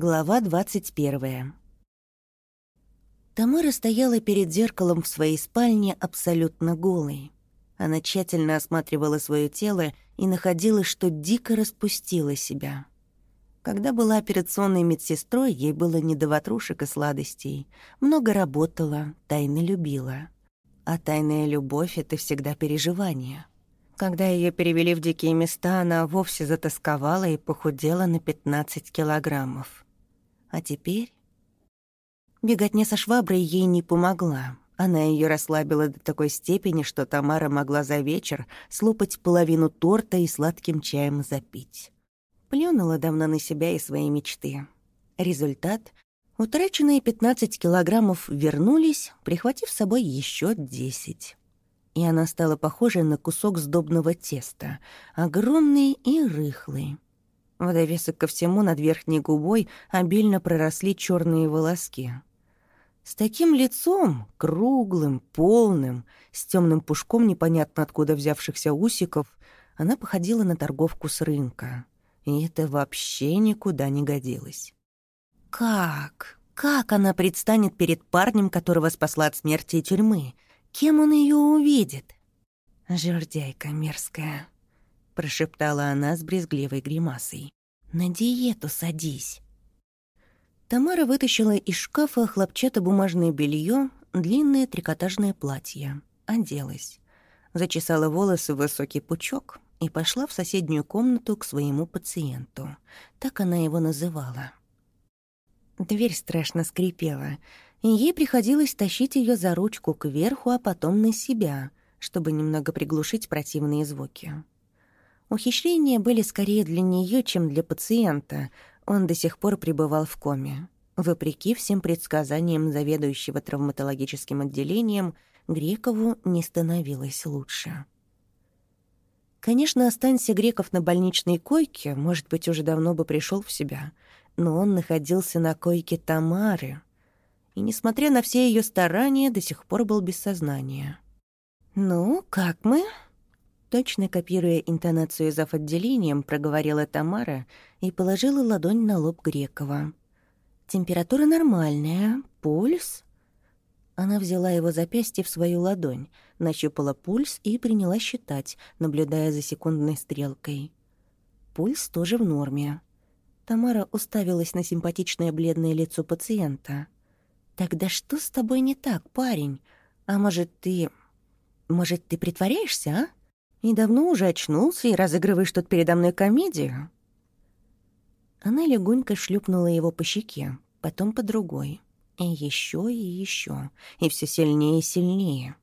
Глава двадцать первая. Тамара стояла перед зеркалом в своей спальне абсолютно голой. Она тщательно осматривала свое тело и находила, что дико распустила себя. Когда была операционной медсестрой, ей было не до ватрушек и сладостей. Много работала, тайно любила. А тайная любовь — это всегда переживание. Когда ее перевели в дикие места, она вовсе затасковала и похудела на 15 килограммов. А теперь... Беготня со шваброй ей не помогла. Она ее расслабила до такой степени, что Тамара могла за вечер слопать половину торта и сладким чаем запить. Плюнула давно на себя и свои мечты. Результат — утраченные 15 килограммов вернулись, прихватив с собой еще 10. И она стала похожа на кусок сдобного теста, огромный и рыхлый. В довесок ко всему над верхней губой обильно проросли черные волоски — с таким лицом, круглым, полным, с темным пушком непонятно откуда взявшихся усиков, она походила на торговку с рынка. И это вообще никуда не годилось. Как? Как она предстанет перед парнем, которого спасла от смерти и тюрьмы? Кем он ее увидит? «Жердяйка мерзкая», — прошептала она с брезгливой гримасой. «На диету садись». Тамара вытащила из шкафа хлопчатобумажное белье, длинное трикотажное платье. Оделась. Зачесала волосы в высокий пучок и пошла в соседнюю комнату к своему пациенту. Так она его называла. Дверь страшно скрипела, и ей приходилось тащить ее за ручку кверху, а потом на себя, чтобы немного приглушить противные звуки. Ухищрения были скорее для нее, чем для пациента, он до сих пор пребывал в коме. Вопреки всем предсказаниям заведующего травматологическим отделением, Грекову не становилось лучше. Конечно, останься Греков на больничной койке, может быть, уже давно бы пришел в себя, но он находился на койке Тамары и, несмотря на все ее старания, до сих пор был без сознания. «Ну, как мы?» Точно копируя интонацию зав. отделением, проговорила Тамара и положила ладонь на лоб Грекова. «Температура нормальная. Пульс?» Она взяла его запястье в свою ладонь, нащупала пульс и приняла считать, наблюдая за секундной стрелкой. Пульс тоже в норме. Тамара уставилась на симпатичное бледное лицо пациента. «Тогда что с тобой не так, парень? А может, ты... Может, ты притворяешься, а?» И давно уже очнулся и разыгрываешь тут передо мной комедию?» Она легонько шлюпнула его по щеке, потом по другой. И еще и еще, и все сильнее и сильнее.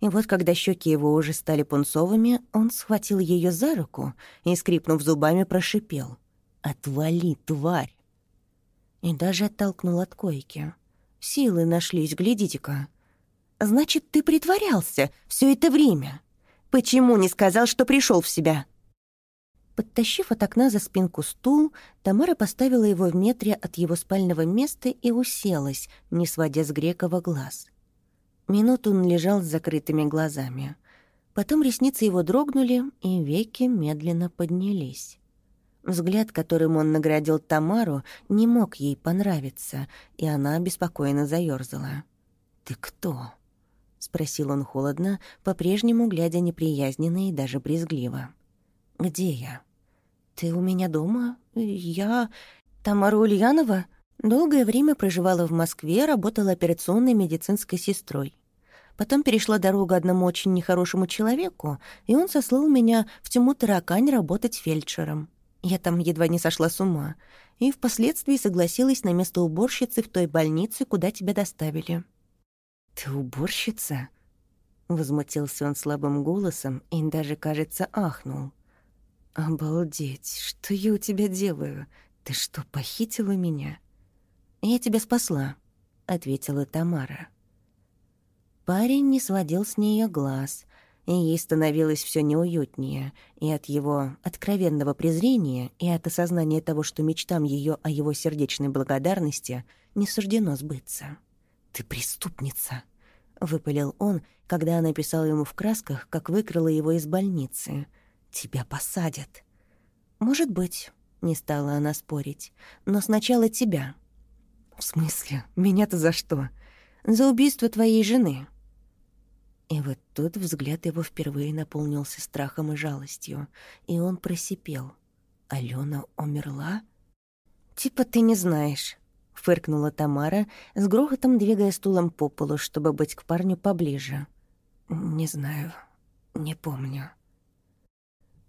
И вот, когда щеки его уже стали пунцовыми, он схватил ее за руку и, скрипнув зубами, прошипел. «Отвали, тварь!» И даже оттолкнул от койки. «Силы нашлись, глядите-ка!» «Значит, ты притворялся все это время!» Почему не сказал, что пришел в себя?» Подтащив от окна за спинку стул, Тамара поставила его в метре от его спального места и уселась, не сводя с Грекова глаз. Минуту он лежал с закрытыми глазами. Потом ресницы его дрогнули, и веки медленно поднялись. Взгляд, которым он наградил Тамару, не мог ей понравиться, и она беспокойно заёрзала. «Ты кто?» — спросил он холодно, по-прежнему глядя неприязненно и даже брезгливо. «Где я?» «Ты у меня дома? Я... Тамара Ульянова?» Долгое время проживала в Москве, работала операционной медицинской сестрой. Потом перешла дорогу одному очень нехорошему человеку, и он сослал меня в тьму таракань работать фельдшером. Я там едва не сошла с ума, и впоследствии согласилась на место уборщицы в той больнице, куда тебя доставили. «Ты уборщица?» Возмутился он слабым голосом и даже, кажется, ахнул. «Обалдеть, что я у тебя делаю? Ты что, похитила меня?» «Я тебя спасла», — ответила Тамара. Парень не сводил с нее глаз, и ей становилось все неуютнее, и от его откровенного презрения, и от осознания того, что мечтам ее о его сердечной благодарности не суждено сбыться. «Ты преступница», — выпалил он, когда она писала ему в красках, как выкрала его из больницы. «Тебя посадят». «Может быть», Не стала она спорить. «Но сначала тебя». «В смысле? Меня-то за что?» «За убийство твоей жены». И вот тут взгляд его впервые наполнился страхом и жалостью, и он просипел. «Алена умерла?» «Типа ты не знаешь», — фыркнула Тамара, с грохотом двигая стулом по полу, чтобы быть к парню поближе. «Не знаю, не помню».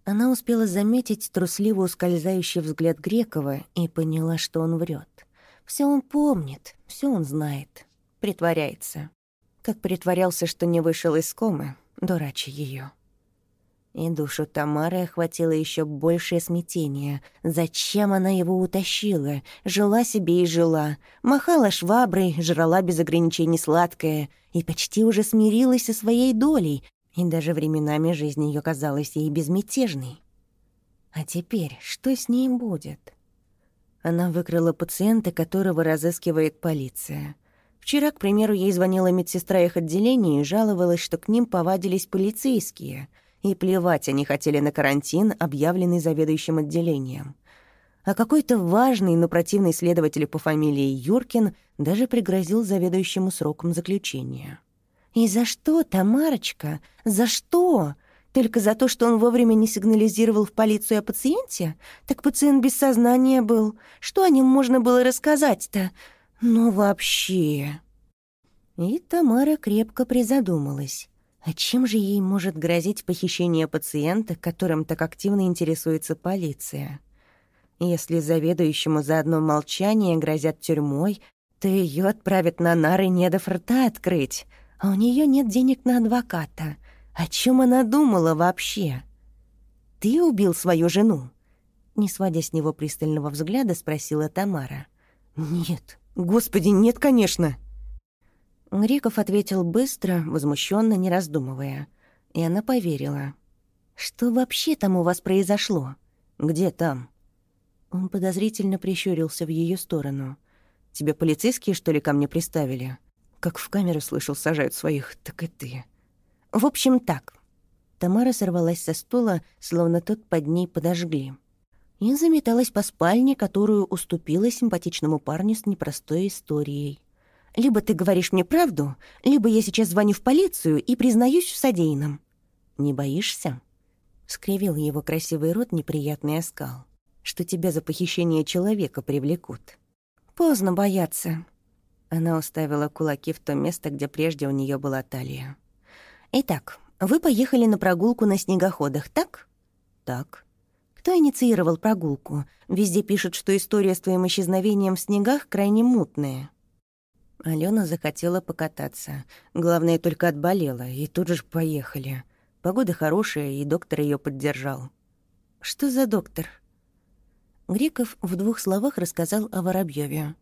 Она успела заметить трусливо ускользающий взгляд Грекова и поняла, что он врет. Все он помнит, все он знает, притворяется. Как притворялся, что не вышел из комы, дурачи ее. И душу Тамары охватило еще большее смятение. Зачем она его утащила? Жила себе и жила. Махала шваброй, жрала без ограничений сладкое. И почти уже смирилась со своей долей. И даже временами жизнь ее казалась ей безмятежной. А теперь что с ней будет? Она выкрала пациента, которого разыскивает полиция. Вчера, к примеру, ей звонила медсестра их отделения и жаловалась, что к ним повадились полицейские, и плевать они хотели на карантин, объявленный заведующим отделением. А какой-то важный, но противный следователь по фамилии Юркин даже пригрозил заведующему сроком заключения. «И за что, Тамарочка? За что? Только за то, что он вовремя не сигнализировал в полицию о пациенте? Так пациент без сознания был. Что о нем можно было рассказать-то? Ну вообще...» И Тамара крепко призадумалась. А чем же ей может грозить похищение пациента, которым так активно интересуется полиция? Если заведующему за одно молчание грозят тюрьмой, то ее отправят на нары, не до рта открыть, а у нее нет денег на адвоката. О чем она думала вообще? «Ты убил свою жену?» Не сводя с него пристального взгляда, спросила Тамара. «Нет, господи, нет, конечно!» Греков ответил быстро, возмущенно, не раздумывая. И она поверила. «Что вообще там у вас произошло?» «Где там?» Он подозрительно прищурился в ее сторону. «Тебя полицейские, что ли, ко мне приставили?» Как в камеру слышал, сажают своих, так и ты. В общем, так. Тамара сорвалась со стула, словно тот под ней подожгли. И заметалась по спальне, которую уступила симпатичному парню с непростой историей. Либо ты говоришь мне правду, либо я сейчас звоню в полицию и признаюсь в содеянном. Не боишься?» Скривил его красивый рот неприятный оскал. «Что тебя за похищение человека привлекут?» «Поздно бояться». Она уставила кулаки в то место, где прежде у нее была талия. «Итак, вы поехали на прогулку на снегоходах, так?» «Так». «Кто инициировал прогулку? Везде пишут, что история с твоим исчезновением в снегах крайне мутная». Алена захотела покататься. Главное, только отболела, и тут же поехали. Погода хорошая, и доктор ее поддержал. «Что за доктор?» Греков в двух словах рассказал о Воробьеве.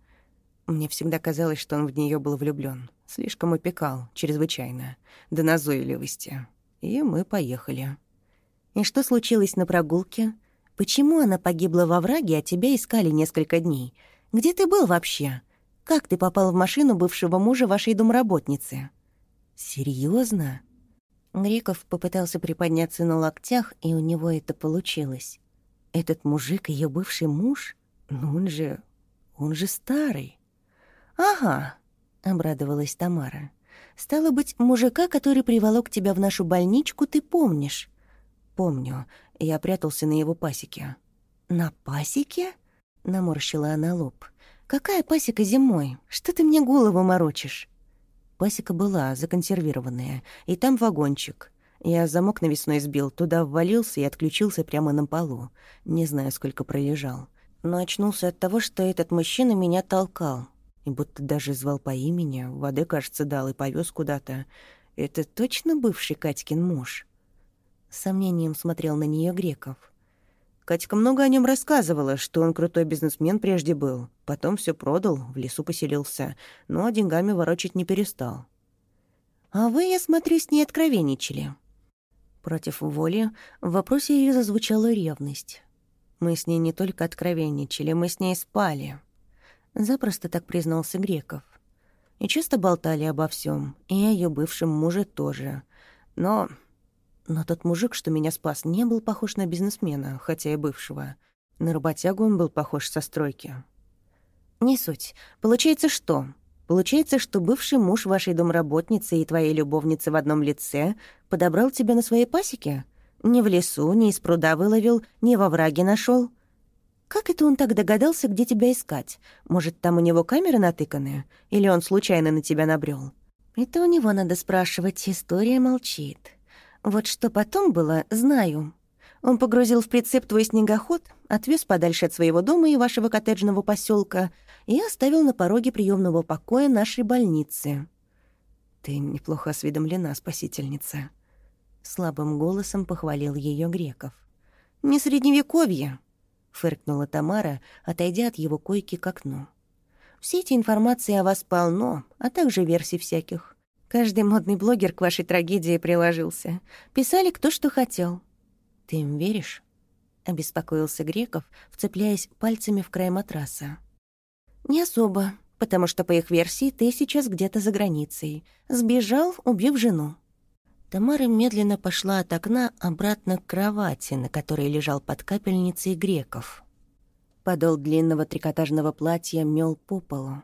Мне всегда казалось, что он в нее был влюблен. Слишком опекал, чрезвычайно, до назойливости. И мы поехали. «И что случилось на прогулке? Почему она погибла во враге, а тебя искали несколько дней? Где ты был вообще?» Как ты попал в машину бывшего мужа вашей домработницы?» Серьезно? Греков попытался приподняться на локтях, и у него это получилось. «Этот мужик — ее бывший муж? Ну он же... он же старый». «Ага», — обрадовалась Тамара. «Стало быть, мужика, который приволок тебя в нашу больничку, ты помнишь?» «Помню. Я прятался на его пасеке». «На пасеке?» — наморщила она лоб. «Какая пасека зимой? Что ты мне голову морочишь?» Пасека была, законсервированная, и там вагончик. Я замок навесной сбил, туда ввалился и отключился прямо на полу. Не знаю, сколько пролежал. Но очнулся от того, что этот мужчина меня толкал. И будто даже звал по имени, воды, кажется, дал и повез куда-то. Это точно бывший Катькин муж? Сомнением смотрел на нее Греков. Катька много о нем рассказывала, что он крутой бизнесмен прежде был. Потом все продал, в лесу поселился, но деньгами ворочать не перестал. «А вы, я смотрю, с ней откровенничали». Против воли в вопросе ее зазвучала ревность. «Мы с ней не только откровенничали, мы с ней спали». Запросто так признался Греков. И часто болтали обо всем, и о ее бывшем муже тоже. Но но тот мужик, что меня спас, не был похож на бизнесмена, хотя и бывшего. На работягу он был похож со стройки. «Не суть. Получается что? Получается, что бывший муж вашей домработницы и твоей любовницы в одном лице подобрал тебя на своей пасеке? Ни в лесу, ни из пруда выловил, ни во враге нашел. Как это он так догадался, где тебя искать? Может, там у него камеры натыканы? Или он случайно на тебя набрел? Это у него надо спрашивать, история молчит. Вот что потом было, знаю. Он погрузил в прицеп твой снегоход, отвез подальше от своего дома и вашего коттеджного поселка и оставил на пороге приемного покоя нашей больницы. Ты неплохо осведомлена, спасительница. Слабым голосом похвалил ее Греков. «Не средневековье», — фыркнула Тамара, отойдя от его койки к окну. «Все эти информации о вас полно, а также версий всяких. Каждый модный блогер к вашей трагедии приложился. Писали кто что хотел. «Ты им веришь?» — обеспокоился Греков, вцепляясь пальцами в край матраса. «Не особо, потому что, по их версии, ты сейчас где-то за границей. Сбежал, убив жену». Тамара медленно пошла от окна обратно к кровати, на которой лежал под капельницей Греков. Подол длинного трикотажного платья мел по полу.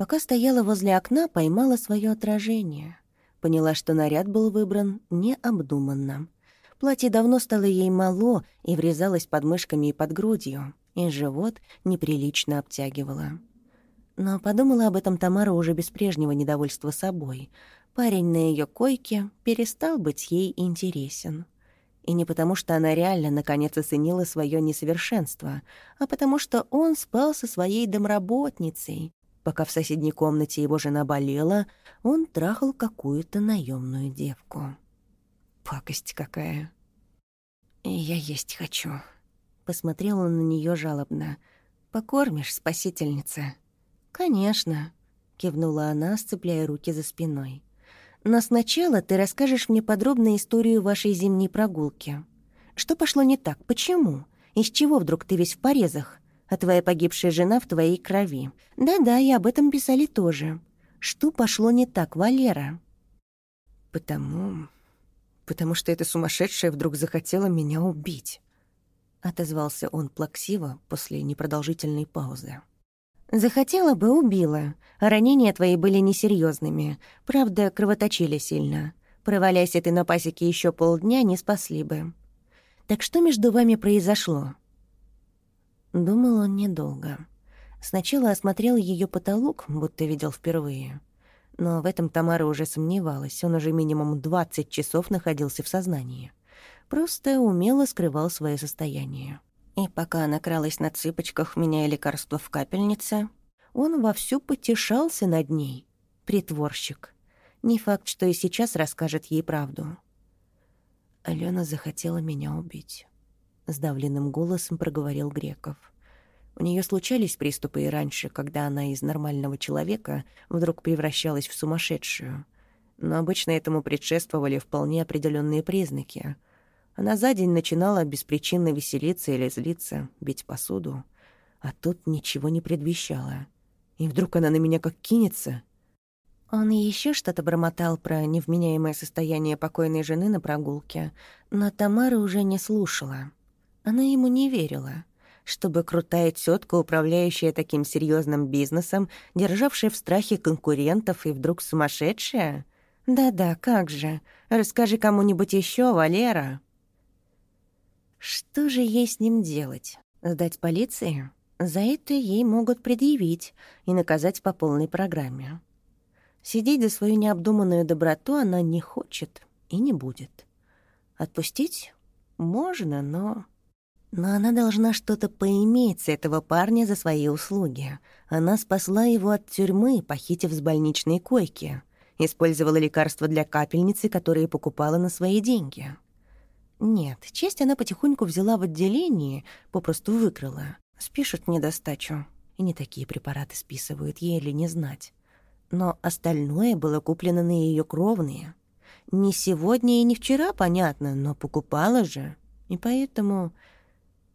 Пока стояла возле окна, поймала свое отражение. Поняла, что наряд был выбран необдуманно — Платье давно стало ей мало и врезалось под мышками и под грудью, и живот неприлично обтягивало. Но подумала об этом Тамара уже без прежнего недовольства собой. Парень на ее койке перестал быть ей интересен. И не потому, что она реально наконец оценила свое несовершенство, а потому что он спал со своей домработницей. Пока в соседней комнате его жена болела, он трахал какую-то наемную девку. Пакость какая. я есть хочу. Посмотрела на нее жалобно. Покормишь, спасительница? Конечно, кивнула она, сцепляя руки за спиной. Но сначала ты расскажешь мне подробно историю вашей зимней прогулки. Что пошло не так? Почему? Из чего вдруг ты весь в порезах? А твоя погибшая жена в твоей крови. Да-да, и об этом писали тоже. Что пошло не так, Валера? Потому потому что эта сумасшедшая вдруг захотела меня убить», — отозвался он плаксиво после непродолжительной паузы. «Захотела бы, убила. Ранения твои были несерьезными, правда, кровоточили сильно. Проваляйся ты на пасеке еще полдня, не спасли бы. Так что между вами произошло?» Думал он недолго. Сначала осмотрел ее потолок, будто видел впервые. Но в этом Тамара уже сомневалась. Он уже минимум 20 часов находился в сознании. Просто умело скрывал свое состояние. И пока она кралась на цыпочках, меняя лекарства в капельнице, он вовсю потешался над ней. Притворщик. Не факт, что и сейчас расскажет ей правду. Алена захотела меня убить. Сдавленным голосом проговорил Греков. У нее случались приступы и раньше, когда она из нормального человека вдруг превращалась в сумасшедшую. Но обычно этому предшествовали вполне определенные признаки. Она за день начинала беспричинно веселиться или злиться, бить посуду. А тут ничего не предвещало. И вдруг она на меня как кинется. Он еще что-то бормотал про невменяемое состояние покойной жены на прогулке, но Тамара уже не слушала. Она ему не верила — чтобы крутая тетка, управляющая таким серьезным бизнесом, державшая в страхе конкурентов и вдруг сумасшедшая? Да-да, как же. Расскажи кому-нибудь еще, Валера. Что же ей с ним делать? Сдать полиции? За это ей могут предъявить и наказать по полной программе. Сидеть за свою необдуманную доброту она не хочет и не будет. Отпустить? Можно, но... Но она должна что-то поиметь с этого парня за свои услуги. Она спасла его от тюрьмы, похитив с больничной койки. Использовала лекарства для капельницы, которые покупала на свои деньги. Нет, честь она потихоньку взяла в отделении, попросту выкрала. Спишут недостачу. И не такие препараты списывают, ей или не знать. Но остальное было куплено на ее кровные. Не сегодня и не вчера, понятно, но покупала же. И поэтому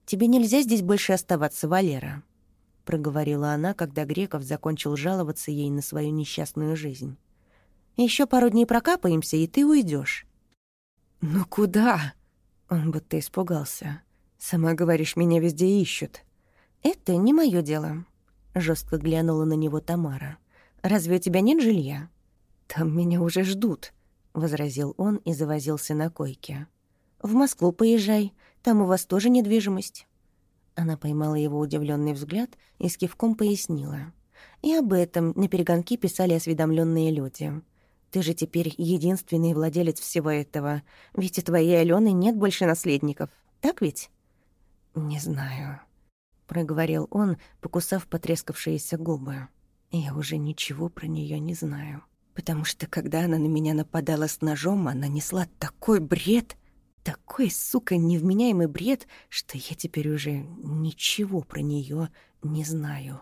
«Тебе нельзя здесь больше оставаться, Валера», — проговорила она, когда Греков закончил жаловаться ей на свою несчастную жизнь. Еще пару дней прокапаемся, и ты уйдешь. «Ну куда?» — он будто испугался. Сама говоришь, меня везде ищут. Это не мое дело. Жестко глянула на него Тамара. Разве у тебя нет жилья? Там меня уже ждут, возразил он и завозился на койке. В Москву поезжай, там у вас тоже недвижимость. Она поймала его удивленный взгляд и с кивком пояснила. И об этом на перегонки писали осведомленные люди. Ты же теперь единственный владелец всего этого, ведь у твоей Алены нет больше наследников, так ведь? «Не знаю», — проговорил он, покусав потрескавшиеся губы. «Я уже ничего про нее не знаю, потому что когда она на меня нападала с ножом, она несла такой бред, такой, сука, невменяемый бред, что я теперь уже ничего про нее не знаю».